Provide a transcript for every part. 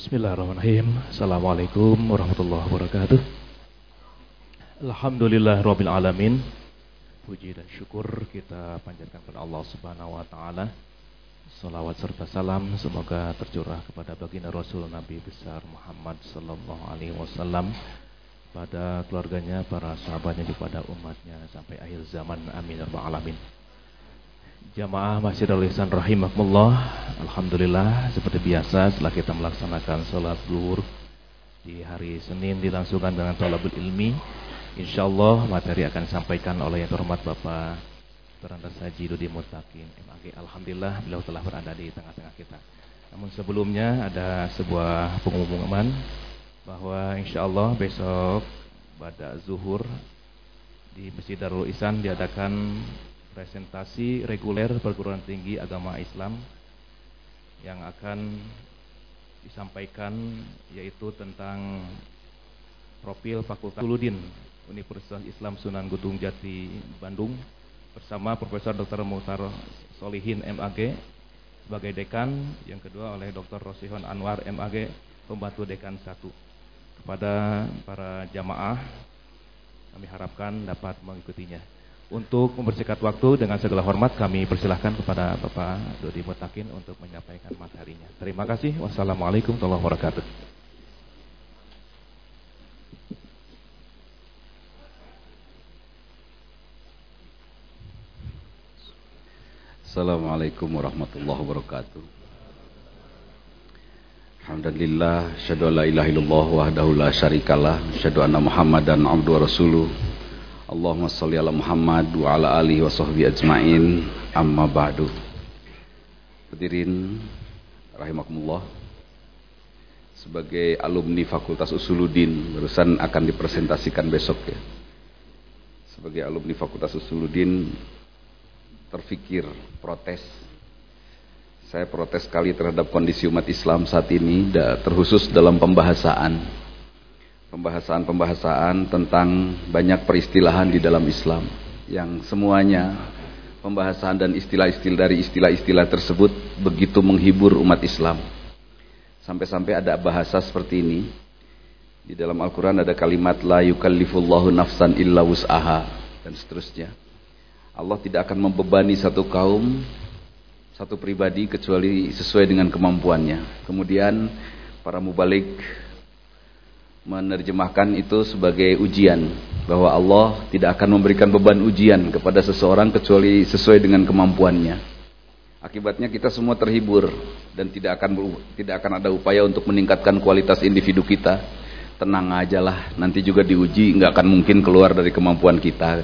Bismillahirrahmanirrahim. Assalamualaikum warahmatullahi wabarakatuh. Alhamdulillah rabbil alamin. Puji dan syukur kita panjatkan kepada Allah Subhanahu wa taala. Salawat serta salam semoga tercurah kepada baginda Rasul Nabi besar Muhammad sallallahu alaihi wasallam pada keluarganya, para sahabatnya, kepada umatnya sampai akhir zaman. Amin ya rabbal alamin. Jamaah Masjid Al-Ihsan Rahimahullah Alhamdulillah seperti biasa setelah kita melaksanakan sholat zuhur Di hari Senin dilangsungkan dengan tolabul ilmi InsyaAllah materi akan disampaikan oleh yang terhormat Bapak Terandas Haji Dudi Mutakin MAG Alhamdulillah beliau telah berada di tengah-tengah kita. Namun sebelumnya ada sebuah pengumuman Bahwa insyaAllah besok pada zuhur Di Masjid Darul Ihsan diadakan presentasi reguler perguruan tinggi agama Islam yang akan disampaikan yaitu tentang profil Fakultas Uludin Universitas Islam Sunan Gunung Jati Bandung bersama Profesor Dr. Muhtar Solihin MAG sebagai dekan, yang kedua oleh Dr. Rosihon Anwar MAG pembantu dekan satu. Kepada para jamaah kami harapkan dapat mengikutinya. Untuk membersihkan waktu dengan segala hormat kami persilahkan kepada Bapak Dodi Mutakin untuk menyampaikan materinya. Terima kasih. Wassalamualaikum warahmatullahi wabarakatuh. Assalamualaikum warahmatullahi wabarakatuh. Alhamdulillah, syahadu la ilaha illallah la syarikalah, syahadu anna Muhammadan abdu rasuluh. Allahumma salli ala Muhammad wa ala alihi wa sahbihi ajmain. Amma ba'du. Hadirin rahimakumullah. Sebagai alumni Fakultas Usuluddin barusan akan dipresentasikan besok ya. Sebagai alumni Fakultas Usuluddin terfikir protes. Saya protes sekali terhadap kondisi umat Islam saat ini terkhusus dalam pembahasan pembahasan-pembahasan tentang banyak peristilahan di dalam Islam yang semuanya pembahasan dan istilah-istilah dari istilah-istilah tersebut begitu menghibur umat Islam. Sampai-sampai ada bahasa seperti ini. Di dalam Al-Quran ada kalimat La yukallifullahu nafsan illa wus'aha dan seterusnya. Allah tidak akan membebani satu kaum, satu pribadi kecuali sesuai dengan kemampuannya. Kemudian para mubalik menerjemahkan itu sebagai ujian bahwa Allah tidak akan memberikan beban ujian kepada seseorang kecuali sesuai dengan kemampuannya. Akibatnya kita semua terhibur dan tidak akan tidak akan ada upaya untuk meningkatkan kualitas individu kita. Tenang aja lah, nanti juga diuji, nggak akan mungkin keluar dari kemampuan kita.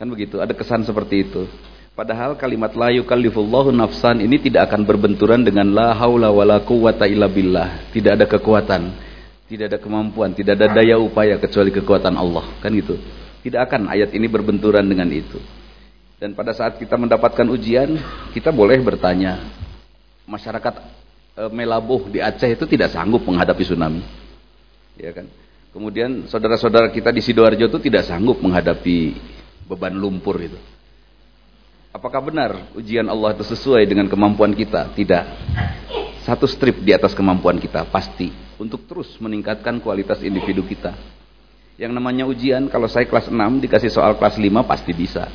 Kan begitu, ada kesan seperti itu. Padahal kalimat la yukallifullahu nafsan ini tidak akan berbenturan dengan la haula wala quwata illa billah. Tidak ada kekuatan tidak ada kemampuan, tidak ada daya upaya kecuali kekuatan Allah, kan gitu. Tidak akan ayat ini berbenturan dengan itu. Dan pada saat kita mendapatkan ujian, kita boleh bertanya, masyarakat e, Melabuh di Aceh itu tidak sanggup menghadapi tsunami. Ya kan? Kemudian saudara-saudara kita di Sidoarjo itu tidak sanggup menghadapi beban lumpur itu. Apakah benar ujian Allah itu sesuai dengan kemampuan kita? Tidak. Satu strip di atas kemampuan kita, pasti untuk terus meningkatkan kualitas individu kita. Yang namanya ujian, kalau saya kelas 6 dikasih soal kelas 5 pasti bisa.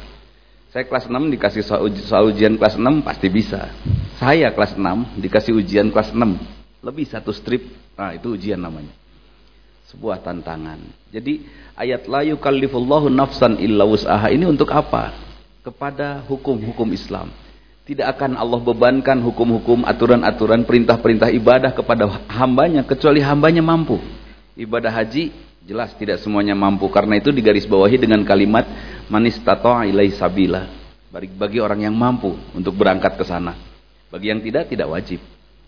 Saya kelas 6 dikasih soal, soal ujian kelas 6 pasti bisa. Saya kelas 6 dikasih ujian kelas 6. Lebih satu strip, nah itu ujian namanya. Sebuah tantangan. Jadi ayat la yukallifullahu nafsan illa wus'aha ini untuk apa? Kepada hukum-hukum Islam. Tidak akan Allah bebankan hukum-hukum, aturan-aturan, perintah-perintah ibadah kepada hambanya, kecuali hambanya mampu. Ibadah haji, jelas tidak semuanya mampu. Karena itu digarisbawahi dengan kalimat, manis tato'a ilai sabila. Bagi, bagi orang yang mampu untuk berangkat ke sana. Bagi yang tidak, tidak wajib.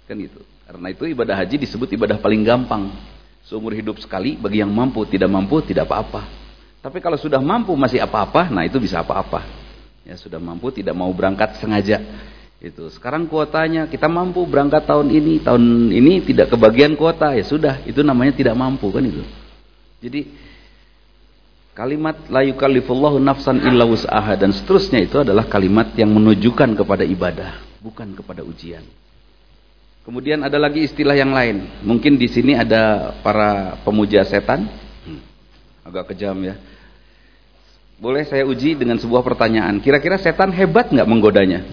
Kan itu. Karena itu ibadah haji disebut ibadah paling gampang. Seumur hidup sekali, bagi yang mampu, tidak mampu, tidak apa-apa. Tapi kalau sudah mampu masih apa-apa, nah itu bisa apa-apa ya sudah mampu tidak mau berangkat sengaja itu sekarang kuotanya kita mampu berangkat tahun ini tahun ini tidak kebagian kuota ya sudah itu namanya tidak mampu kan itu jadi kalimat la yukallifullahu nafsan illa wus'aha dan seterusnya itu adalah kalimat yang menunjukkan kepada ibadah bukan kepada ujian Kemudian ada lagi istilah yang lain. Mungkin di sini ada para pemuja setan. Hmm, agak kejam ya. Boleh saya uji dengan sebuah pertanyaan. Kira-kira setan hebat nggak menggodanya?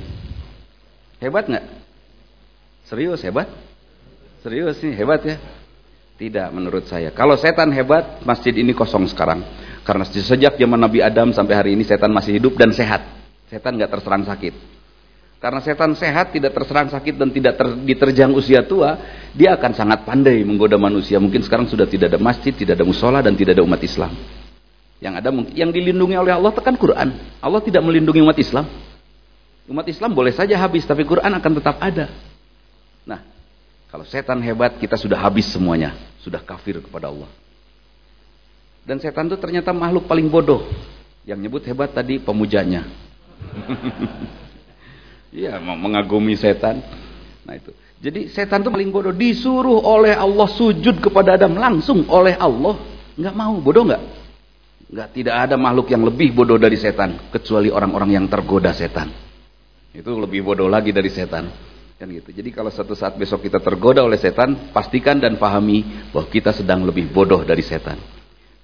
Hebat nggak? Serius hebat? Serius nih hebat ya? Tidak menurut saya. Kalau setan hebat, masjid ini kosong sekarang. Karena sejak zaman Nabi Adam sampai hari ini setan masih hidup dan sehat. Setan nggak terserang sakit. Karena setan sehat, tidak terserang sakit dan tidak ter, diterjang usia tua, dia akan sangat pandai menggoda manusia. Mungkin sekarang sudah tidak ada masjid, tidak ada musola dan tidak ada umat Islam. Yang ada yang dilindungi oleh Allah tekan Quran. Allah tidak melindungi umat Islam. Umat Islam boleh saja habis, tapi Quran akan tetap ada. Nah, kalau setan hebat, kita sudah habis semuanya, sudah kafir kepada Allah. Dan setan itu ternyata makhluk paling bodoh. Yang nyebut hebat tadi pemujanya. Iya, mengagumi setan. Nah itu. Jadi setan itu paling bodoh. Disuruh oleh Allah sujud kepada Adam langsung oleh Allah. Nggak mau, bodoh nggak? Nggak, tidak ada makhluk yang lebih bodoh dari setan. Kecuali orang-orang yang tergoda setan. Itu lebih bodoh lagi dari setan. Kan gitu. Jadi kalau satu saat besok kita tergoda oleh setan, pastikan dan pahami bahwa kita sedang lebih bodoh dari setan.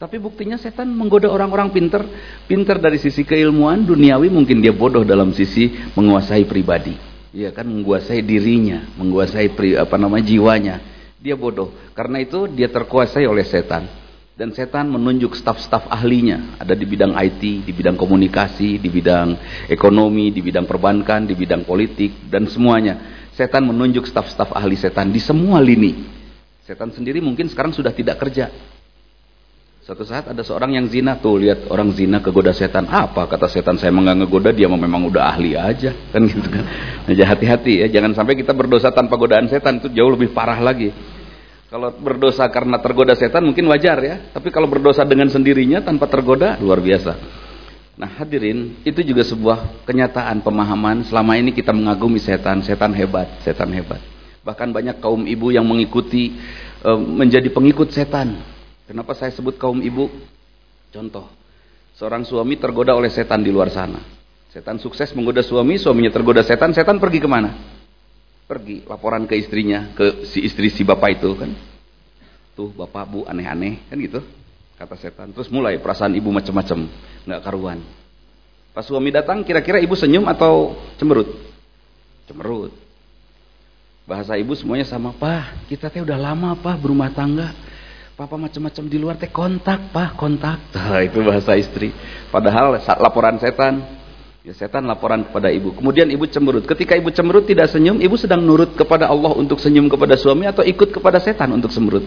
Tapi buktinya setan menggoda orang-orang pinter. Pinter dari sisi keilmuan, duniawi mungkin dia bodoh dalam sisi menguasai pribadi. Iya kan menguasai dirinya, menguasai pri, apa namanya jiwanya. Dia bodoh. Karena itu dia terkuasai oleh setan. Dan setan menunjuk staf-staf ahlinya. Ada di bidang IT, di bidang komunikasi, di bidang ekonomi, di bidang perbankan, di bidang politik, dan semuanya. Setan menunjuk staf-staf ahli setan di semua lini. Setan sendiri mungkin sekarang sudah tidak kerja Suatu saat ada seorang yang zina tuh lihat orang zina kegoda setan. Apa kata setan saya enggak ngegoda dia memang udah ahli aja kan gitu kan. Nah, hati-hati ya jangan sampai kita berdosa tanpa godaan setan itu jauh lebih parah lagi. Kalau berdosa karena tergoda setan mungkin wajar ya, tapi kalau berdosa dengan sendirinya tanpa tergoda luar biasa. Nah hadirin itu juga sebuah kenyataan pemahaman selama ini kita mengagumi setan, setan hebat, setan hebat. Bahkan banyak kaum ibu yang mengikuti e, menjadi pengikut setan Kenapa saya sebut kaum ibu? Contoh, seorang suami tergoda oleh setan di luar sana. Setan sukses menggoda suami, suaminya tergoda setan, setan pergi ke mana? Pergi laporan ke istrinya, ke si istri si bapak itu kan. Tuh bapak bu aneh-aneh kan gitu. Kata setan. Terus mulai perasaan ibu macam-macam, nggak karuan. Pas suami datang, kira-kira ibu senyum atau cemberut? Cemberut. Bahasa ibu semuanya sama, Pak, kita teh udah lama, Pak, berumah tangga Papa macam-macam di luar teh kontak, Pak, kontak. Nah, itu bahasa istri. Padahal laporan setan, ya setan laporan kepada ibu. Kemudian ibu cemberut. Ketika ibu cemberut tidak senyum, ibu sedang nurut kepada Allah untuk senyum kepada suami atau ikut kepada setan untuk cemberut.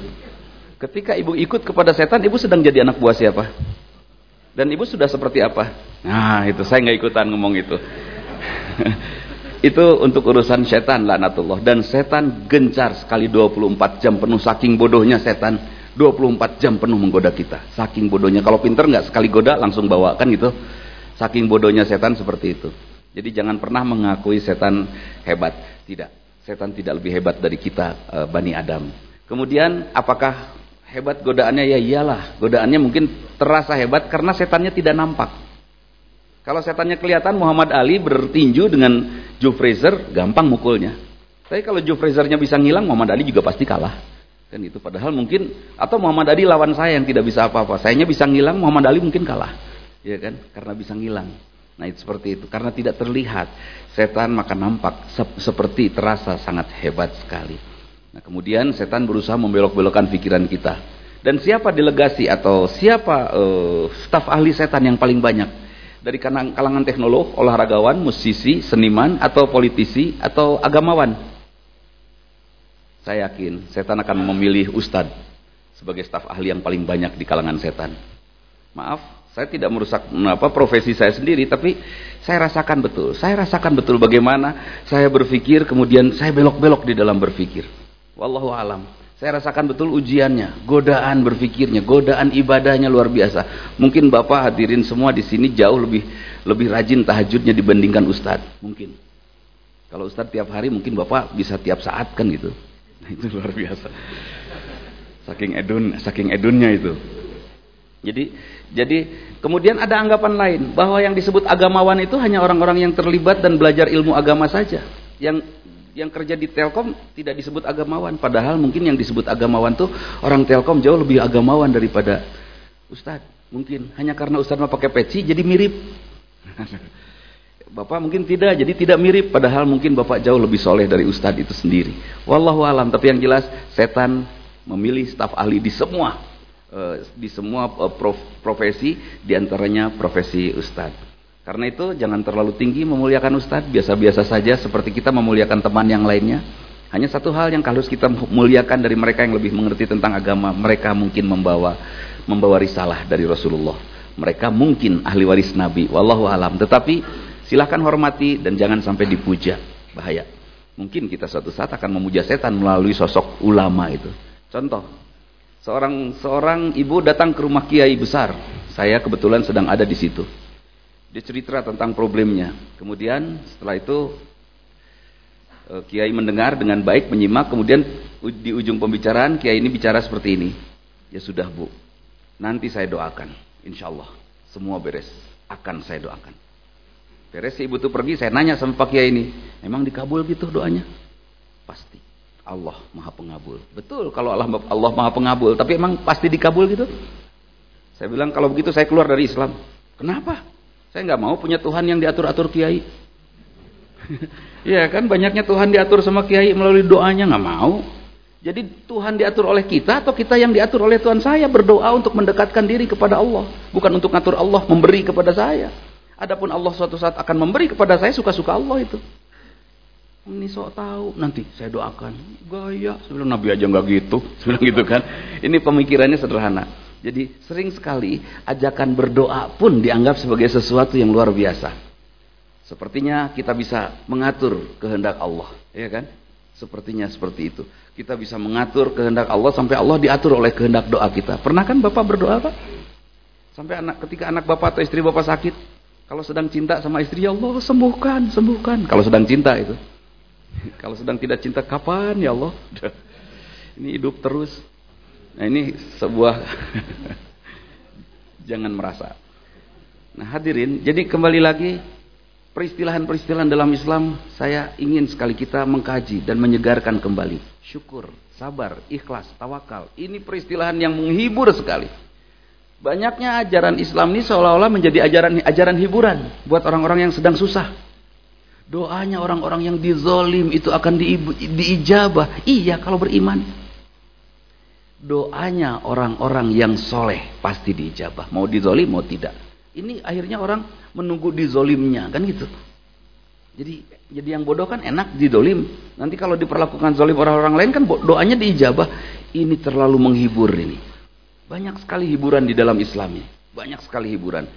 Ketika ibu ikut kepada setan, ibu sedang jadi anak buah siapa? Dan ibu sudah seperti apa? Nah, itu saya nggak ikutan ngomong itu. itu untuk urusan setan laknatullah dan setan gencar sekali 24 jam penuh saking bodohnya setan 24 jam penuh menggoda kita. Saking bodohnya. Kalau pinter nggak sekali goda langsung bawa kan gitu. Saking bodohnya setan seperti itu. Jadi jangan pernah mengakui setan hebat. Tidak. Setan tidak lebih hebat dari kita e, Bani Adam. Kemudian apakah hebat godaannya? Ya iyalah. Godaannya mungkin terasa hebat karena setannya tidak nampak. Kalau setannya kelihatan Muhammad Ali bertinju dengan Joe Fraser, gampang mukulnya. Tapi kalau Joe Frasernya bisa ngilang, Muhammad Ali juga pasti kalah. Kan itu padahal mungkin atau Muhammad Ali lawan saya yang tidak bisa apa-apa. Sayanya bisa ngilang, Muhammad Ali mungkin kalah. Ya kan? Karena bisa ngilang. Nah, itu seperti itu. Karena tidak terlihat, setan maka nampak sep seperti terasa sangat hebat sekali. Nah, kemudian setan berusaha membelok-belokkan pikiran kita. Dan siapa delegasi atau siapa uh, staf ahli setan yang paling banyak? Dari kalangan teknolog, olahragawan, musisi, seniman, atau politisi, atau agamawan? Saya yakin setan akan memilih ustadz sebagai staf ahli yang paling banyak di kalangan setan. Maaf, saya tidak merusak apa profesi saya sendiri, tapi saya rasakan betul. Saya rasakan betul bagaimana saya berpikir, kemudian saya belok-belok di dalam berpikir. Wallahu alam. Saya rasakan betul ujiannya, godaan berpikirnya, godaan ibadahnya luar biasa. Mungkin Bapak hadirin semua di sini jauh lebih lebih rajin tahajudnya dibandingkan Ustadz. Mungkin. Kalau Ustadz tiap hari mungkin Bapak bisa tiap saat kan gitu. itu luar biasa. Saking edun, saking edunnya itu. Jadi jadi kemudian ada anggapan lain bahwa yang disebut agamawan itu hanya orang-orang yang terlibat dan belajar ilmu agama saja. Yang yang kerja di Telkom tidak disebut agamawan. Padahal mungkin yang disebut agamawan tuh orang Telkom jauh lebih agamawan daripada Ustadz. Mungkin hanya karena Ustadz mau pakai peci jadi mirip. Bapak mungkin tidak, jadi tidak mirip. Padahal mungkin Bapak jauh lebih soleh dari Ustadz itu sendiri. Wallahu alam. Tapi yang jelas setan memilih staf ahli di semua di semua eh, profesi, di antaranya profesi Ustadz. Karena itu jangan terlalu tinggi memuliakan ustadz, biasa-biasa saja seperti kita memuliakan teman yang lainnya. Hanya satu hal yang harus kita muliakan dari mereka yang lebih mengerti tentang agama, mereka mungkin membawa membawa risalah dari Rasulullah. Mereka mungkin ahli waris Nabi, wallahu alam. Tetapi silahkan hormati dan jangan sampai dipuja, bahaya. Mungkin kita suatu saat akan memuja setan melalui sosok ulama itu. Contoh, seorang seorang ibu datang ke rumah kiai besar. Saya kebetulan sedang ada di situ. Dia cerita tentang problemnya. Kemudian setelah itu eh, Kiai mendengar dengan baik, menyimak. Kemudian di ujung pembicaraan Kiai ini bicara seperti ini. Ya sudah bu, nanti saya doakan. Insya Allah semua beres. Akan saya doakan. Beres si ibu itu pergi, saya nanya sama Pak Kiai ini. Emang dikabul gitu doanya? Pasti. Allah maha pengabul. Betul kalau Allah, Allah maha pengabul. Tapi emang pasti dikabul gitu? Saya bilang kalau begitu saya keluar dari Islam. Kenapa? Saya nggak mau punya Tuhan yang diatur-atur kiai. Iya kan banyaknya Tuhan diatur sama kiai melalui doanya nggak mau. Jadi Tuhan diatur oleh kita atau kita yang diatur oleh Tuhan saya berdoa untuk mendekatkan diri kepada Allah, bukan untuk ngatur Allah memberi kepada saya. Adapun Allah suatu saat akan memberi kepada saya suka-suka Allah itu. Ini sok tahu nanti saya doakan. Gaya, sebelum Nabi aja nggak gitu, sebelum gitu kan. Ini pemikirannya sederhana. Jadi sering sekali ajakan berdoa pun dianggap sebagai sesuatu yang luar biasa. Sepertinya kita bisa mengatur kehendak Allah, ya kan? Sepertinya seperti itu. Kita bisa mengatur kehendak Allah sampai Allah diatur oleh kehendak doa kita. Pernah kan Bapak berdoa, Pak? Sampai anak ketika anak Bapak atau istri Bapak sakit, kalau sedang cinta sama istri, ya Allah sembuhkan, sembuhkan. Kalau sedang cinta itu. Kalau sedang tidak cinta, kapan ya Allah? Ini hidup terus. Nah ini sebuah jangan merasa. Nah hadirin, jadi kembali lagi peristilahan-peristilahan dalam Islam saya ingin sekali kita mengkaji dan menyegarkan kembali. Syukur, sabar, ikhlas, tawakal. Ini peristilahan yang menghibur sekali. Banyaknya ajaran Islam ini seolah-olah menjadi ajaran ajaran hiburan buat orang-orang yang sedang susah. Doanya orang-orang yang dizolim itu akan di, diijabah. Iya kalau beriman doanya orang-orang yang soleh pasti diijabah. Mau dizolim, mau tidak. Ini akhirnya orang menunggu dizolimnya, kan gitu. Jadi jadi yang bodoh kan enak dizolim. Nanti kalau diperlakukan zolim orang-orang lain kan doanya diijabah. Ini terlalu menghibur ini. Banyak sekali hiburan di dalam Islam ini. Banyak sekali hiburan.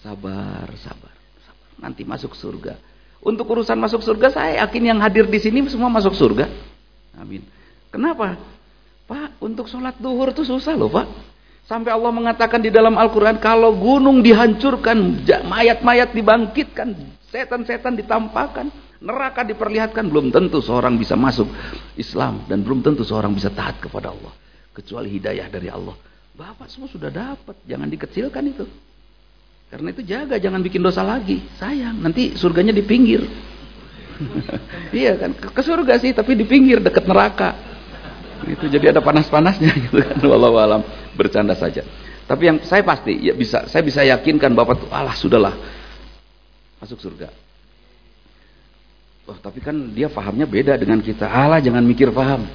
Sabar, sabar, sabar. Nanti masuk surga. Untuk urusan masuk surga, saya yakin yang hadir di sini semua masuk surga. Amin. Kenapa? Pak, untuk sholat duhur itu susah loh Pak. Sampai Allah mengatakan di dalam Al-Quran, kalau gunung dihancurkan, mayat-mayat dibangkitkan, setan-setan ditampakkan, neraka diperlihatkan, belum tentu seorang bisa masuk Islam. Dan belum tentu seorang bisa taat kepada Allah. Kecuali hidayah dari Allah. Bapak semua sudah dapat, jangan dikecilkan itu. Karena itu jaga, jangan bikin dosa lagi. Sayang, nanti surganya di pinggir. iya kan, ke surga sih, tapi di pinggir, dekat neraka. Itu jadi ada panas-panasnya gitu kan. Walau alam bercanda saja. Tapi yang saya pasti ya bisa saya bisa yakinkan Bapak tuh alah sudahlah masuk surga. Oh, tapi kan dia pahamnya beda dengan kita. Allah jangan mikir paham.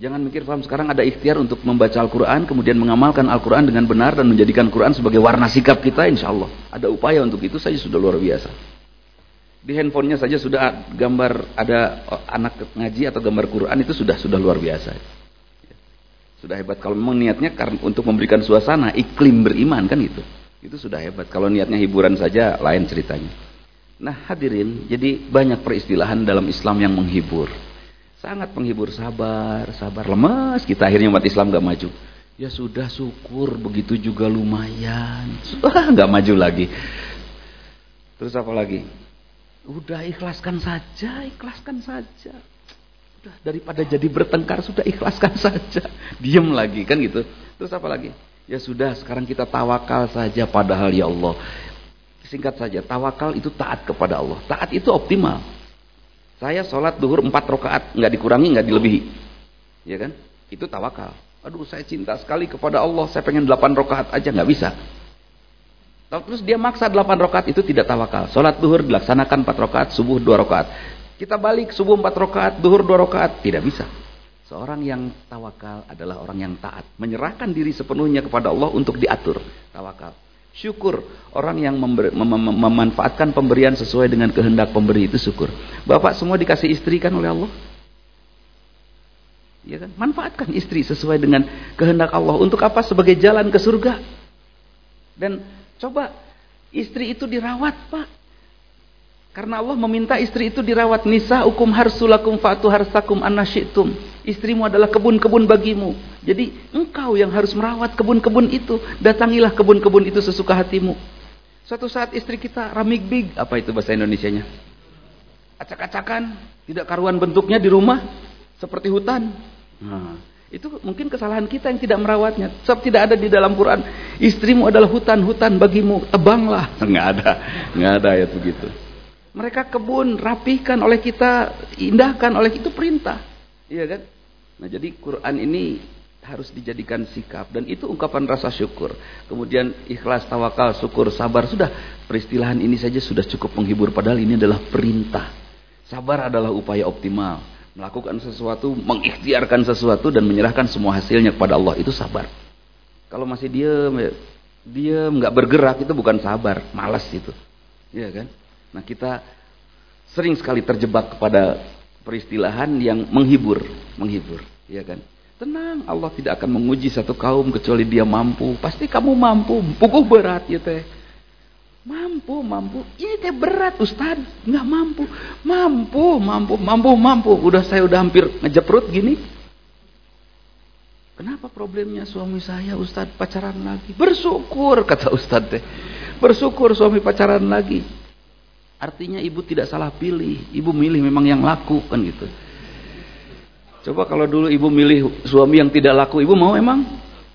Jangan mikir paham. Sekarang ada ikhtiar untuk membaca Al-Quran, kemudian mengamalkan Al-Quran dengan benar dan menjadikan Quran sebagai warna sikap kita, insya Allah. Ada upaya untuk itu saja sudah luar biasa. Di handphonenya saja sudah gambar ada anak ngaji atau gambar Quran itu sudah sudah luar biasa. Sudah hebat kalau memang niatnya untuk memberikan suasana iklim beriman kan itu. Itu sudah hebat. Kalau niatnya hiburan saja lain ceritanya. Nah hadirin, jadi banyak peristilahan dalam Islam yang menghibur. Sangat menghibur, sabar, sabar, lemas. Kita akhirnya umat Islam gak maju. Ya sudah syukur, begitu juga lumayan. Sudah gak maju lagi. Terus apa lagi? Udah ikhlaskan saja, ikhlaskan saja. Udah daripada jadi bertengkar sudah ikhlaskan saja. Diam lagi kan gitu. Terus apa lagi? Ya sudah sekarang kita tawakal saja padahal ya Allah. Singkat saja, tawakal itu taat kepada Allah. Taat itu optimal. Saya sholat duhur empat rakaat, nggak dikurangi, nggak dilebihi. Ya kan? Itu tawakal. Aduh, saya cinta sekali kepada Allah, saya pengen delapan rakaat aja, nggak bisa. Terus dia maksa delapan rakaat itu tidak tawakal. Sholat duhur dilaksanakan empat rakaat, subuh dua rakaat. Kita balik subuh empat rakaat, duhur dua rakaat, tidak bisa. Seorang yang tawakal adalah orang yang taat, menyerahkan diri sepenuhnya kepada Allah untuk diatur. Tawakal. Syukur orang yang member, mem mem memanfaatkan pemberian sesuai dengan kehendak pemberi itu syukur. Bapak semua dikasih istri kan oleh Allah? Ya kan? Manfaatkan istri sesuai dengan kehendak Allah. Untuk apa? Sebagai jalan ke surga. Dan coba istri itu dirawat, Pak. Karena Allah meminta istri itu dirawat. Nisa hukum harsulakum fatu harsakum anasyitum. Istrimu adalah kebun-kebun bagimu. Jadi engkau yang harus merawat kebun-kebun itu. Datangilah kebun-kebun itu sesuka hatimu. Suatu saat istri kita ramik big. Apa itu bahasa Indonesianya? Acak-acakan. Tidak karuan bentuknya di rumah. Seperti hutan. Nah, itu mungkin kesalahan kita yang tidak merawatnya. Sebab tidak ada di dalam Quran. Istrimu adalah hutan-hutan bagimu. Tebanglah. Enggak ada. Enggak ada ayat begitu. Mereka kebun, rapihkan oleh kita, indahkan oleh itu perintah. Iya kan? Nah jadi Quran ini harus dijadikan sikap. Dan itu ungkapan rasa syukur. Kemudian ikhlas, tawakal, syukur, sabar. Sudah peristilahan ini saja sudah cukup menghibur. Padahal ini adalah perintah. Sabar adalah upaya optimal. Melakukan sesuatu, mengikhtiarkan sesuatu dan menyerahkan semua hasilnya kepada Allah. Itu sabar. Kalau masih diam, diam, nggak bergerak itu bukan sabar, malas itu. Iya kan? Nah kita sering sekali terjebak kepada peristilahan yang menghibur, menghibur, ya kan? Tenang, Allah tidak akan menguji satu kaum kecuali dia mampu. Pasti kamu mampu, pukul berat ya teh. Mampu, mampu. Ini teh berat Ustaz, nggak mampu. Mampu, mampu, mampu, mampu. Udah saya udah hampir ngejeprut gini. Kenapa problemnya suami saya Ustaz pacaran lagi? Bersyukur kata Ustaz teh. Bersyukur suami pacaran lagi. Artinya ibu tidak salah pilih. Ibu milih memang yang laku kan gitu. Coba kalau dulu ibu milih suami yang tidak laku, ibu mau emang?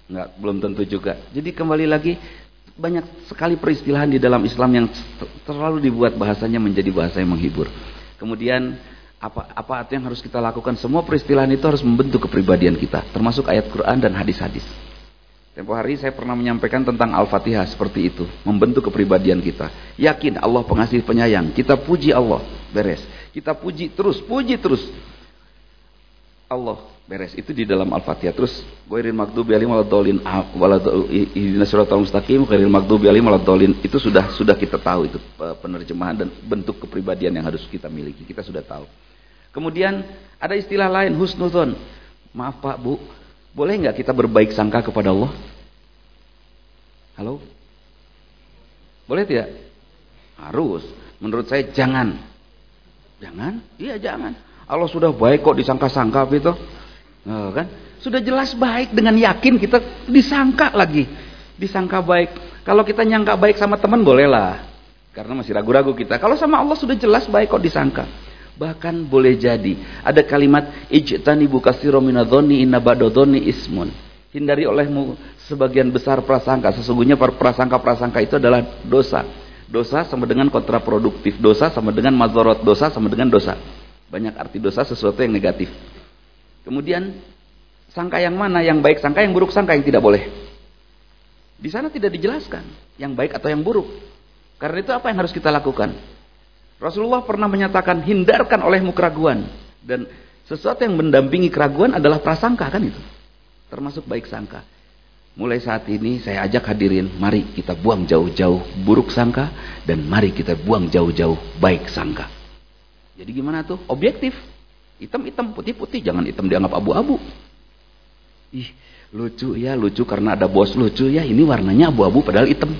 Enggak, belum tentu juga. Jadi kembali lagi banyak sekali peristilahan di dalam Islam yang terlalu dibuat bahasanya menjadi bahasa yang menghibur. Kemudian apa apa yang harus kita lakukan? Semua peristilahan itu harus membentuk kepribadian kita, termasuk ayat Quran dan hadis-hadis. Tempo hari saya pernah menyampaikan tentang Al-Fatihah seperti itu. Membentuk kepribadian kita. Yakin Allah pengasih penyayang. Kita puji Allah. Beres. Kita puji terus. Puji terus. Allah. Beres. Itu di dalam Al-Fatihah. Terus. Ghairil magdubi alim waladolin. Ihdinas suratul mustaqim. Ghairil magdubi alim waladolin. Itu sudah sudah kita tahu. Itu penerjemahan dan bentuk kepribadian yang harus kita miliki. Kita sudah tahu. Kemudian ada istilah lain. Husnudon. Maaf Pak Bu boleh nggak kita berbaik sangka kepada Allah? Halo? Boleh tidak? Harus. Menurut saya jangan. Jangan? Iya jangan. Allah sudah baik kok disangka-sangka gitu. Nah, kan? Sudah jelas baik dengan yakin kita disangka lagi. Disangka baik. Kalau kita nyangka baik sama teman bolehlah. Karena masih ragu-ragu kita. Kalau sama Allah sudah jelas baik kok disangka. Bahkan boleh jadi ada kalimat ijtanibu katsira minadh-dhanni inna ba'dadh ismun. Hindari olehmu sebagian besar prasangka. Sesungguhnya prasangka-prasangka itu adalah dosa. Dosa sama dengan kontraproduktif. Dosa sama dengan mazorot. Dosa sama dengan dosa. Banyak arti dosa sesuatu yang negatif. Kemudian sangka yang mana? Yang baik sangka, yang buruk sangka yang tidak boleh. Di sana tidak dijelaskan yang baik atau yang buruk. Karena itu apa yang harus kita lakukan? Rasulullah pernah menyatakan hindarkan olehmu keraguan dan sesuatu yang mendampingi keraguan adalah prasangka kan itu. Termasuk baik sangka. Mulai saat ini saya ajak hadirin, mari kita buang jauh-jauh buruk sangka dan mari kita buang jauh-jauh baik sangka. Jadi gimana tuh? Objektif. Hitam-hitam, putih-putih, jangan hitam dianggap abu-abu. Ih, lucu ya, lucu karena ada bos lucu ya, ini warnanya abu-abu padahal hitam.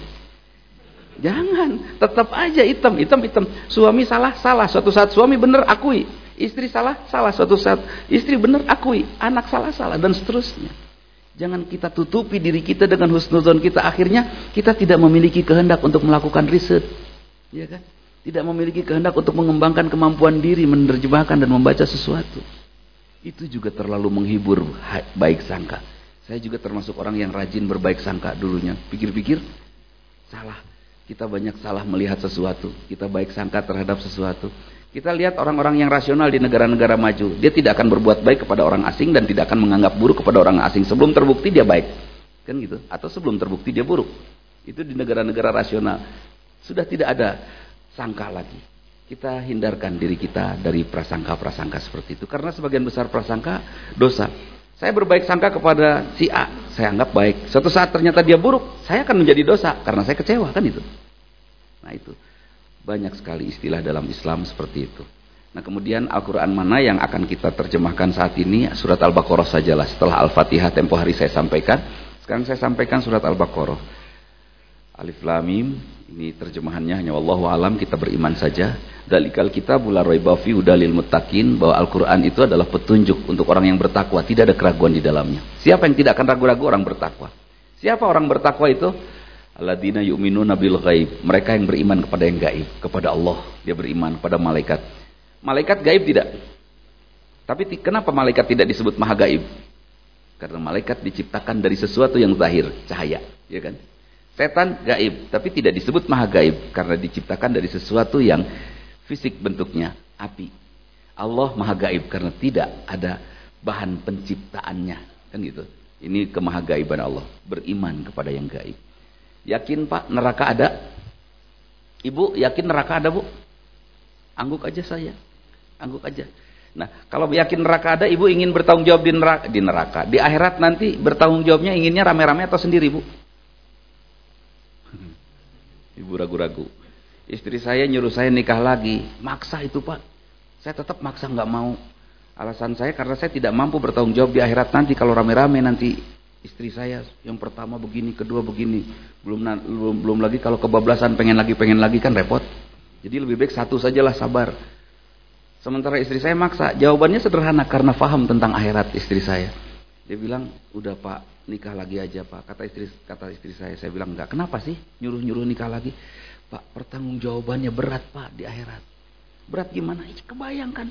Jangan, tetap aja hitam, hitam, hitam. Suami salah, salah. Suatu saat suami benar, akui. Istri salah, salah. Suatu saat istri benar, akui. Anak salah, salah. Dan seterusnya. Jangan kita tutupi diri kita dengan husnuzon kita. Akhirnya kita tidak memiliki kehendak untuk melakukan riset. Ya kan? Tidak memiliki kehendak untuk mengembangkan kemampuan diri, menerjemahkan dan membaca sesuatu. Itu juga terlalu menghibur baik sangka. Saya juga termasuk orang yang rajin berbaik sangka dulunya. Pikir-pikir, salah kita banyak salah melihat sesuatu. Kita baik sangka terhadap sesuatu. Kita lihat orang-orang yang rasional di negara-negara maju. Dia tidak akan berbuat baik kepada orang asing dan tidak akan menganggap buruk kepada orang asing. Sebelum terbukti dia baik. Kan gitu. Atau sebelum terbukti dia buruk. Itu di negara-negara rasional. Sudah tidak ada sangka lagi. Kita hindarkan diri kita dari prasangka-prasangka seperti itu. Karena sebagian besar prasangka dosa. Saya berbaik sangka kepada si A. Saya anggap baik. Suatu saat ternyata dia buruk. Saya akan menjadi dosa. Karena saya kecewa. Kan itu. Nah itu. Banyak sekali istilah dalam Islam seperti itu. Nah kemudian Al-Quran mana yang akan kita terjemahkan saat ini? Surat Al-Baqarah sajalah. Setelah Al-Fatihah tempo hari saya sampaikan. Sekarang saya sampaikan surat Al-Baqarah. Alif Lamim. Ini terjemahannya hanya Wallahu alam kita beriman saja. Dalikal kita la raiba fi udalil muttaqin bahwa Al-Qur'an itu adalah petunjuk untuk orang yang bertakwa, tidak ada keraguan di dalamnya. Siapa yang tidak akan ragu-ragu orang bertakwa? Siapa orang bertakwa itu? Alladzina yu'minuna bil ghaib. Mereka yang beriman kepada yang gaib, kepada Allah. Dia beriman kepada malaikat. Malaikat gaib tidak. Tapi kenapa malaikat tidak disebut maha gaib? Karena malaikat diciptakan dari sesuatu yang zahir, cahaya, ya kan? Setan gaib, tapi tidak disebut maha gaib karena diciptakan dari sesuatu yang fisik bentuknya, api. Allah maha gaib karena tidak ada bahan penciptaannya, kan gitu. Ini kemahagaiban Allah, beriman kepada yang gaib. Yakin pak neraka ada? Ibu yakin neraka ada bu? Angguk aja saya. Angguk aja. Nah kalau yakin neraka ada ibu ingin bertanggung jawab di neraka. Di, neraka. di akhirat nanti bertanggung jawabnya inginnya rame-rame atau sendiri bu? Ibu ragu-ragu. Istri saya nyuruh saya nikah lagi. Maksa itu pak. Saya tetap maksa nggak mau. Alasan saya karena saya tidak mampu bertanggung jawab di akhirat nanti kalau rame-rame nanti istri saya yang pertama begini, kedua begini. Belum belum belum lagi kalau kebablasan pengen lagi pengen lagi kan repot. Jadi lebih baik satu sajalah sabar. Sementara istri saya maksa, jawabannya sederhana karena faham tentang akhirat istri saya. Dia bilang, "Udah, Pak, nikah lagi aja, Pak." Kata istri kata istri saya, saya bilang, "Enggak, kenapa sih nyuruh-nyuruh nikah lagi?" "Pak, pertanggungjawabannya berat, Pak, di akhirat." "Berat gimana?" "Ih, kebayangkan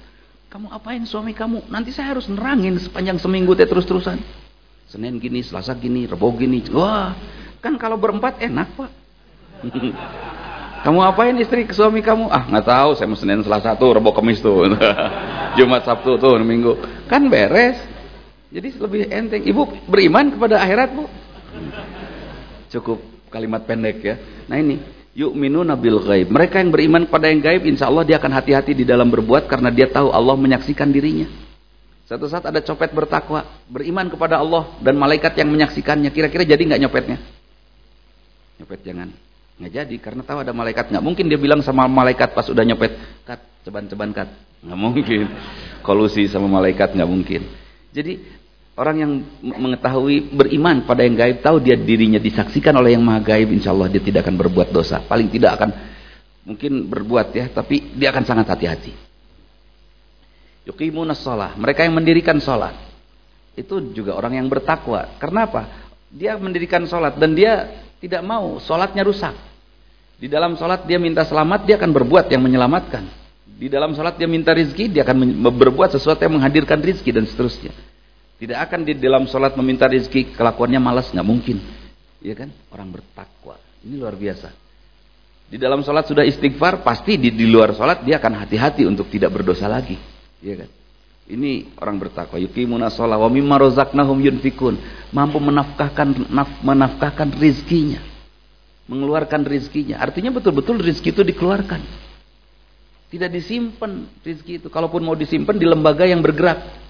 kamu apain suami kamu? Nanti saya harus nerangin sepanjang seminggu teh terus-terusan." Senin gini, Selasa gini, Rebo gini. Wah, kan kalau berempat enak pak. kamu apain istri ke suami kamu? Ah nggak tahu, saya mau Senin, Selasa tuh, Rebo Kamis tuh, Jumat, Sabtu tuh, Minggu. Kan beres. Jadi lebih enteng. Ibu beriman kepada akhirat bu? Cukup kalimat pendek ya. Nah ini, yuk minu nabil gaib. Mereka yang beriman kepada yang gaib, insya Allah dia akan hati-hati di dalam berbuat karena dia tahu Allah menyaksikan dirinya. Satu saat ada copet bertakwa, beriman kepada Allah dan malaikat yang menyaksikannya. Kira-kira jadi nggak nyopetnya? Nyopet jangan. Nggak jadi karena tahu ada malaikat. Nggak mungkin dia bilang sama malaikat pas udah nyopet, kat, ceban-ceban kat. Nggak mungkin. Kolusi sama malaikat nggak mungkin. Jadi orang yang mengetahui beriman pada yang gaib tahu dia dirinya disaksikan oleh yang maha gaib, insya Allah dia tidak akan berbuat dosa. Paling tidak akan mungkin berbuat ya, tapi dia akan sangat hati-hati. Yuqimunas shalah. Mereka yang mendirikan salat. Itu juga orang yang bertakwa. Kenapa? Dia mendirikan salat dan dia tidak mau salatnya rusak. Di dalam salat dia minta selamat, dia akan berbuat yang menyelamatkan. Di dalam salat dia minta rizki, dia akan berbuat sesuatu yang menghadirkan rizki dan seterusnya. Tidak akan di dalam salat meminta rizki, kelakuannya malas, nggak mungkin. Iya kan? Orang bertakwa. Ini luar biasa. Di dalam salat sudah istighfar, pasti di, di luar salat dia akan hati-hati untuk tidak berdosa lagi. Iya kan? Ini orang bertakwa. Yuqimuna shalah wa mimma razaqnahum yunfikun. Mampu menafkahkan naf, menafkahkan rizkinya. Mengeluarkan rizkinya. Artinya betul-betul rizki itu dikeluarkan. Tidak disimpan rizki itu. Kalaupun mau disimpan di lembaga yang bergerak.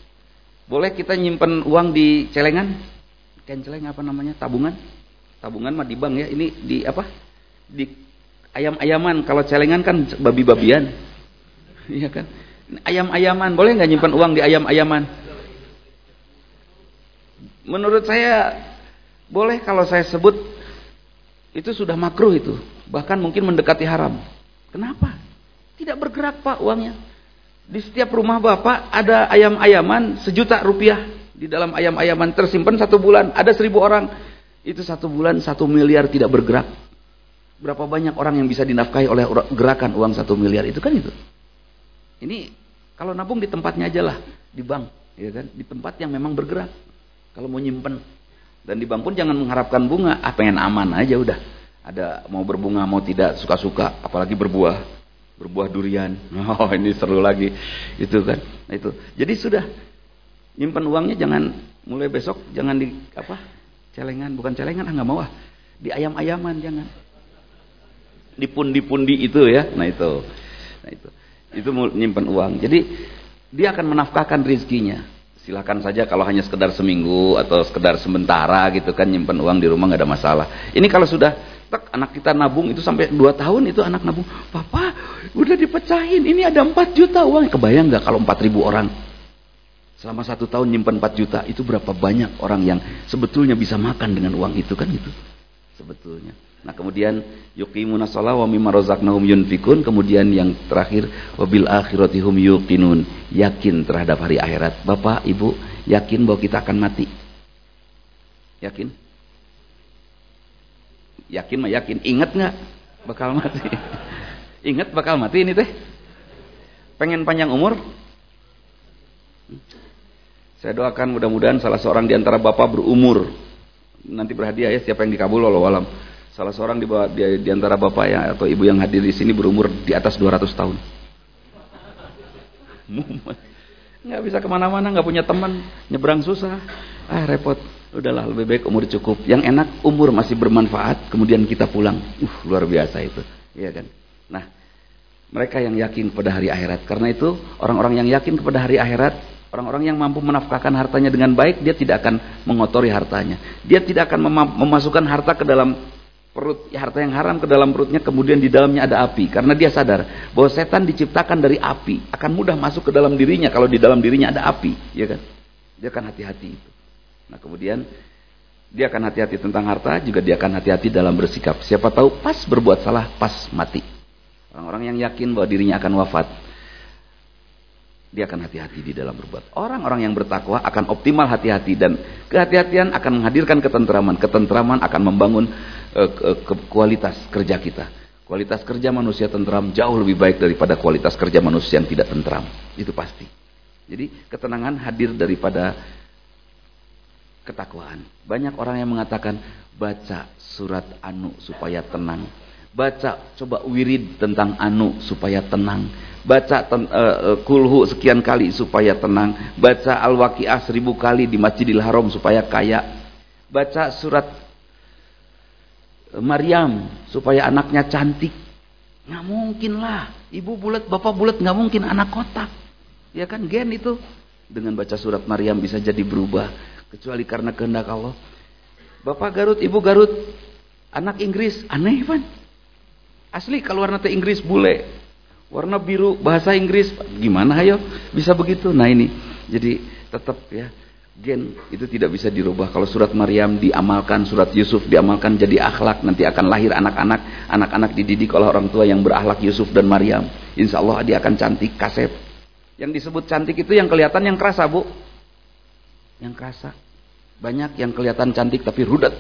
Boleh kita nyimpan uang di celengan? Kenceleng apa namanya? Tabungan? Tabungan mah di bank ya. Ini di apa? Di ayam-ayaman. Kalau celengan kan babi-babian. Iya kan? ayam-ayaman. Boleh nggak nyimpan uang di ayam-ayaman? Menurut saya boleh kalau saya sebut itu sudah makruh itu. Bahkan mungkin mendekati haram. Kenapa? Tidak bergerak Pak uangnya. Di setiap rumah Bapak ada ayam-ayaman sejuta rupiah. Di dalam ayam-ayaman tersimpan satu bulan. Ada seribu orang. Itu satu bulan satu miliar tidak bergerak. Berapa banyak orang yang bisa dinafkahi oleh gerakan uang satu miliar itu kan itu. Ini kalau nabung di tempatnya aja lah, di bank, ya kan? Di tempat yang memang bergerak. Kalau mau nyimpen dan di bank pun jangan mengharapkan bunga, ah pengen aman aja udah. Ada mau berbunga mau tidak suka-suka, apalagi berbuah. Berbuah durian. Oh, ini seru lagi. Itu kan. Nah, itu. Jadi sudah nyimpan uangnya jangan mulai besok jangan di apa? celengan, bukan celengan ah mau ah. Di ayam-ayaman jangan. Di pundi-pundi itu ya. Nah, itu. Nah, itu. Itu nyimpan uang. Jadi dia akan menafkahkan rizkinya. Silahkan saja kalau hanya sekedar seminggu atau sekedar sementara gitu kan nyimpan uang di rumah nggak ada masalah. Ini kalau sudah anak kita nabung itu sampai 2 tahun itu anak nabung, "Papa, udah dipecahin. Ini ada 4 juta uang." Kebayang nggak kalau 4000 orang selama satu tahun nyimpan 4 juta itu berapa banyak orang yang sebetulnya bisa makan dengan uang itu kan gitu sebetulnya Nah kemudian yuqimuna shalah wa mimma razaqnahum yunfikun. Kemudian yang terakhir wabil akhiratihum yuqinun. Yakin terhadap hari akhirat. Bapak, Ibu, yakin bahwa kita akan mati? Yakin? Yakin mah yakin. Ingat nggak bakal mati? Ingat bakal mati ini teh? Pengen panjang umur? Saya doakan mudah-mudahan salah seorang di antara bapak berumur. Nanti berhadiah ya siapa yang dikabul Allah alam Salah seorang di, di, di antara bapak ya atau ibu yang hadir di sini berumur di atas 200 tahun. Nggak bisa ke mana-mana, nggak punya teman, nyebrang susah. Ah repot. Udahlah lebih baik umur cukup. Yang enak umur masih bermanfaat, kemudian kita pulang. Uh luar biasa itu, iya kan? Nah, mereka yang yakin kepada hari akhirat. Karena itu orang-orang yang yakin kepada hari akhirat Orang-orang yang mampu menafkahkan hartanya dengan baik, dia tidak akan mengotori hartanya. Dia tidak akan memasukkan harta ke dalam perut harta yang haram ke dalam perutnya kemudian di dalamnya ada api karena dia sadar bahwa setan diciptakan dari api akan mudah masuk ke dalam dirinya kalau di dalam dirinya ada api ya kan dia akan hati-hati itu nah kemudian dia akan hati-hati tentang harta juga dia akan hati-hati dalam bersikap siapa tahu pas berbuat salah pas mati orang-orang yang yakin bahwa dirinya akan wafat dia akan hati-hati di dalam berbuat. Orang-orang yang bertakwa akan optimal hati-hati dan kehati-hatian akan menghadirkan ketentraman. Ketentraman akan membangun uh, ke kualitas kerja kita. Kualitas kerja manusia tentram jauh lebih baik daripada kualitas kerja manusia yang tidak tentram. Itu pasti. Jadi ketenangan hadir daripada ketakwaan. Banyak orang yang mengatakan baca surat Anu supaya tenang. Baca coba wirid tentang Anu supaya tenang baca uh, kulhu sekian kali supaya tenang, baca al-waqiah seribu kali di Masjidil Haram supaya kaya, baca surat Maryam supaya anaknya cantik. Nggak mungkin lah, ibu bulat, bapak bulat, nggak mungkin anak kotak. Ya kan gen itu. Dengan baca surat Maryam bisa jadi berubah. Kecuali karena kehendak Allah. Bapak Garut, ibu Garut, anak Inggris, aneh kan? Asli kalau warna Inggris bule, warna biru bahasa Inggris gimana ayo? Bisa begitu? Nah ini. Jadi tetap ya gen itu tidak bisa dirubah. Kalau surat Maryam diamalkan surat Yusuf diamalkan jadi akhlak. Nanti akan lahir anak-anak. Anak-anak dididik oleh orang tua yang berakhlak Yusuf dan Maryam. Insya Allah dia akan cantik kasep. Yang disebut cantik itu yang kelihatan yang kerasa bu. Yang kerasa banyak yang kelihatan cantik tapi rudet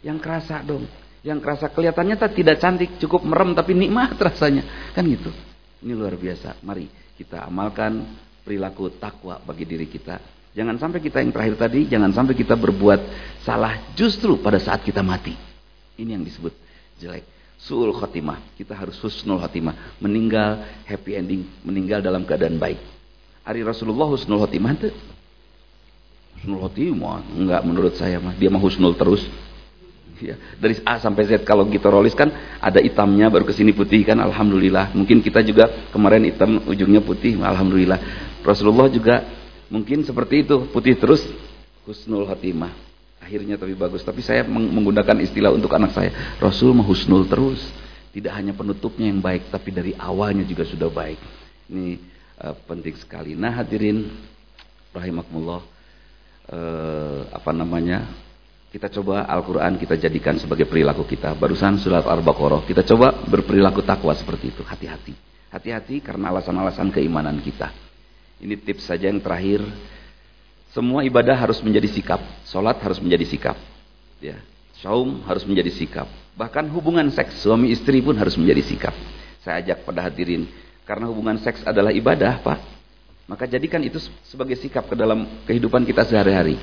yang kerasa dong yang kerasa kelihatannya tidak cantik, cukup merem tapi nikmat rasanya. Kan gitu. Ini luar biasa. Mari kita amalkan perilaku takwa bagi diri kita. Jangan sampai kita yang terakhir tadi, jangan sampai kita berbuat salah justru pada saat kita mati. Ini yang disebut jelek. Su'ul khotimah. Kita harus husnul khotimah. Meninggal happy ending. Meninggal dalam keadaan baik. Hari Rasulullah husnul khotimah itu. Husnul khotimah. Enggak menurut saya mah. Dia mah husnul terus. Ya, dari A sampai Z kalau kita rolis kan ada hitamnya baru ke sini putih kan alhamdulillah. Mungkin kita juga kemarin hitam ujungnya putih alhamdulillah. Rasulullah juga mungkin seperti itu, putih terus husnul hatimah. Akhirnya tapi bagus. Tapi saya menggunakan istilah untuk anak saya. Rasul mah husnul terus. Tidak hanya penutupnya yang baik tapi dari awalnya juga sudah baik. Ini uh, penting sekali. Nah, hadirin rahimakumullah uh, apa namanya? Kita coba Al-Quran kita jadikan sebagai perilaku kita. Barusan surat Al-Baqarah. Kita coba berperilaku takwa seperti itu. Hati-hati. Hati-hati karena alasan-alasan keimanan kita. Ini tips saja yang terakhir. Semua ibadah harus menjadi sikap. Sholat harus menjadi sikap. Ya. Saum harus menjadi sikap. Bahkan hubungan seks suami istri pun harus menjadi sikap. Saya ajak pada hadirin. Karena hubungan seks adalah ibadah Pak. Maka jadikan itu sebagai sikap ke dalam kehidupan kita sehari-hari.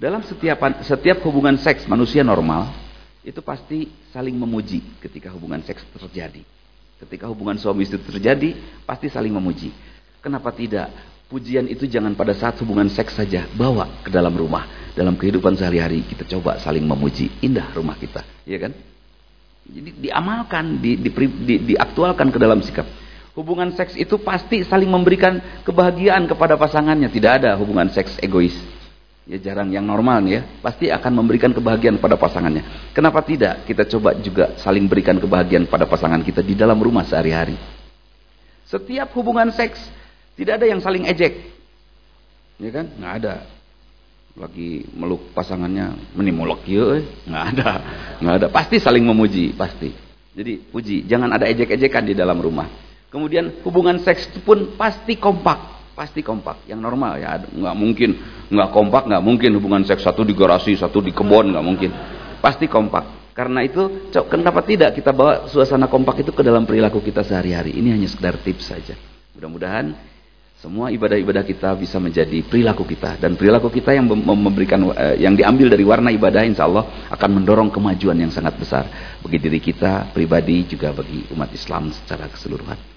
Dalam setiap setiap hubungan seks manusia normal itu pasti saling memuji ketika hubungan seks terjadi. Ketika hubungan suami istri terjadi, pasti saling memuji. Kenapa tidak? Pujian itu jangan pada saat hubungan seks saja, bawa ke dalam rumah. Dalam kehidupan sehari-hari kita coba saling memuji. Indah rumah kita, ya kan? Jadi diamalkan, di, di, di, diaktualkan ke dalam sikap. Hubungan seks itu pasti saling memberikan kebahagiaan kepada pasangannya. Tidak ada hubungan seks egois. Ya jarang yang normal ya. Pasti akan memberikan kebahagiaan pada pasangannya. Kenapa tidak? Kita coba juga saling berikan kebahagiaan pada pasangan kita di dalam rumah sehari-hari. Setiap hubungan seks tidak ada yang saling ejek. Ya kan? Nggak ada. Lagi meluk pasangannya menimulok ya, nggak ada. Nggak ada. Pasti saling memuji, pasti. Jadi puji, jangan ada ejek-ejekan di dalam rumah. Kemudian hubungan seks itu pun pasti kompak. Pasti kompak. Yang normal ya. nggak mungkin. nggak kompak nggak mungkin hubungan seks satu di garasi, satu di kebun. nggak mungkin. Pasti kompak. Karena itu kenapa tidak kita bawa suasana kompak itu ke dalam perilaku kita sehari-hari. Ini hanya sekedar tips saja. Mudah-mudahan semua ibadah-ibadah kita bisa menjadi perilaku kita dan perilaku kita yang memberikan eh, yang diambil dari warna ibadah insya Allah akan mendorong kemajuan yang sangat besar bagi diri kita pribadi juga bagi umat Islam secara keseluruhan.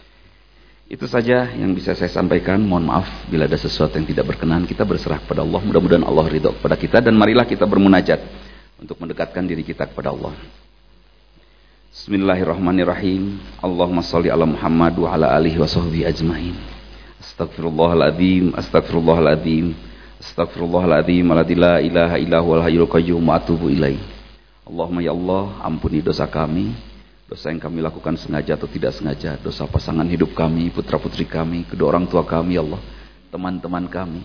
Itu saja yang bisa saya sampaikan. Mohon maaf bila ada sesuatu yang tidak berkenan. Kita berserah kepada Allah. Mudah-mudahan Allah ridho kepada kita. Dan marilah kita bermunajat untuk mendekatkan diri kita kepada Allah. Bismillahirrahmanirrahim. Allahumma salli ala Muhammad wa ala alihi wa sahbihi ajmain. Astagfirullahaladzim. Astagfirullahaladzim. Astagfirullahaladzim. Aladila ilaha illahu al-hayyul qayyum wa atubu ilaih. Allahumma ya Allah, ampuni dosa kami Dosa yang kami lakukan sengaja atau tidak sengaja. Dosa pasangan hidup kami, putra-putri kami, kedua orang tua kami, ya Allah. Teman-teman kami.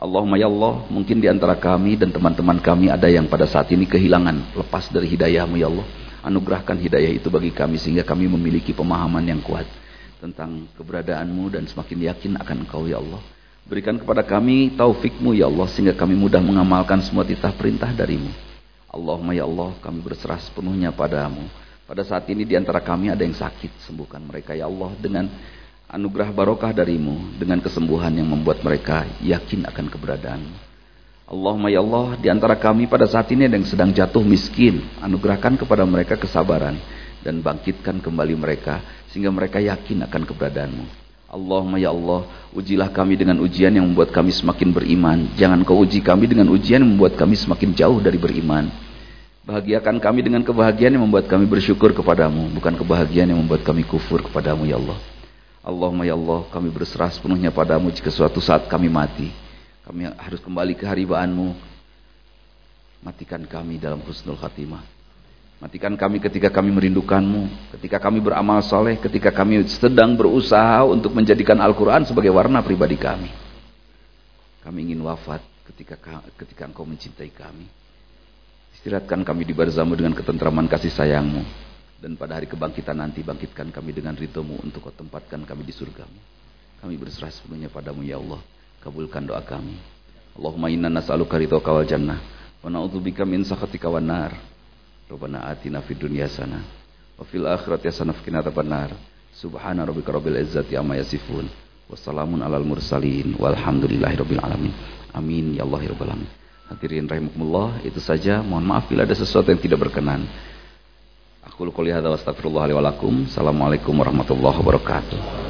Allahumma ya Allah, mungkin di antara kami dan teman-teman kami ada yang pada saat ini kehilangan, lepas dari hidayahmu ya Allah. Anugerahkan hidayah itu bagi kami sehingga kami memiliki pemahaman yang kuat tentang keberadaanmu dan semakin yakin akan Engkau ya Allah. Berikan kepada kami taufikmu ya Allah sehingga kami mudah mengamalkan semua titah perintah darimu. Allahumma ya Allah kami berserah sepenuhnya padamu. Pada saat ini di antara kami ada yang sakit, sembuhkan mereka ya Allah dengan anugerah barokah darimu, dengan kesembuhan yang membuat mereka yakin akan keberadaanmu. Allahumma ya Allah, di antara kami pada saat ini ada yang sedang jatuh miskin, anugerahkan kepada mereka kesabaran dan bangkitkan kembali mereka sehingga mereka yakin akan keberadaanmu. Allahumma ya Allah, ujilah kami dengan ujian yang membuat kami semakin beriman. Jangan kau uji kami dengan ujian yang membuat kami semakin jauh dari beriman. Bahagiakan kami dengan kebahagiaan yang membuat kami bersyukur kepadamu. Bukan kebahagiaan yang membuat kami kufur kepadamu ya Allah. Allahumma ya Allah kami berserah sepenuhnya padamu jika suatu saat kami mati. Kami harus kembali ke haribaanmu. Matikan kami dalam husnul khatimah. Matikan kami ketika kami merindukanmu. Ketika kami beramal soleh. Ketika kami sedang berusaha untuk menjadikan Al-Quran sebagai warna pribadi kami. Kami ingin wafat ketika ketika engkau mencintai kami. Istirahatkan kami di barzamu dengan ketentraman kasih sayangmu. Dan pada hari kebangkitan nanti bangkitkan kami dengan ridhomu untuk kau tempatkan kami di surgamu. Kami berserah sepenuhnya padamu ya Allah. Kabulkan doa kami. Allahumma inna nas'aluka ridhoka wal jannah. Wa na'udzubika min sakhatika wan nar. Rabbana atina fid dunya sana. Wa fil akhirati hasanah wa qina adzabannar. Subhana rabbika rabbil izzati amma yasifun. Wassalamun alal mursalin. Walhamdulillahi rabbil alamin. Amin ya Allah ya rabbal alamin. Hadirin rahimakumullah, itu saja. Mohon maaf bila ada sesuatu yang tidak berkenan. Aku qouli hadza wa lakum. Assalamualaikum warahmatullahi wabarakatuh.